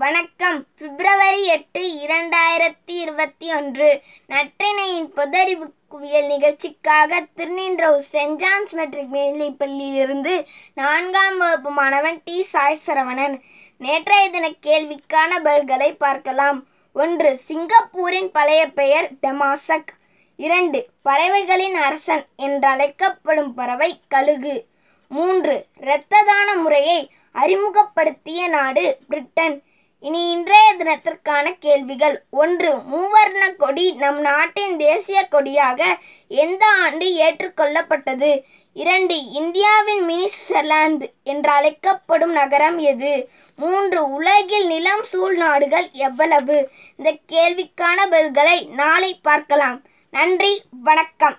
வணக்கம். பிப்ரவரி எட்டு இரண்டாயிரத்தி இருபத்தி ஒன்று. நற்றினையின் புதறிவு குவியல் நிகழ்ச்சிக்காக திருநின்றவு சென்ட் ஜான்ஸ் மெட்ரிக் மேல்நிலைப்பள்ளியிலிருந்து நான்காம் வகுப்பு மாணவன் டி. சாய் சரவணன் நேற்றைய தின கேள்விக்கான பல்களை பார்க்கலாம். ஒன்று சிங்கப்பூரின் பழைய பெயர் டெமாசக். இரண்டு பறவைகளின் அரசன் என்றழைக்கப்படும் பறவை கழுகு. மூன்று இரத்த தான முறையை அறிமுகப்படுத்திய நாடு பிரிட்டன். இனி இன்றைய தினத்திற்கான கேள்விகள். ஒன்று மூவர்ண கொடி நம் நாட்டின் தேசிய கொடியாக எந்த ஆண்டு ஏற்றுக்கொள்ளப்பட்டது? இரண்டு இந்தியாவின் மினிஸ்டர்லாந்து என்று அழைக்கப்படும் நகரம் எது? மூன்று உலகில் நிலம் சூழ் நாடுகள் எவ்வளவு? இந்த கேள்விக்கான பதில்களை நாளை பார்க்கலாம். நன்றி வணக்கம்.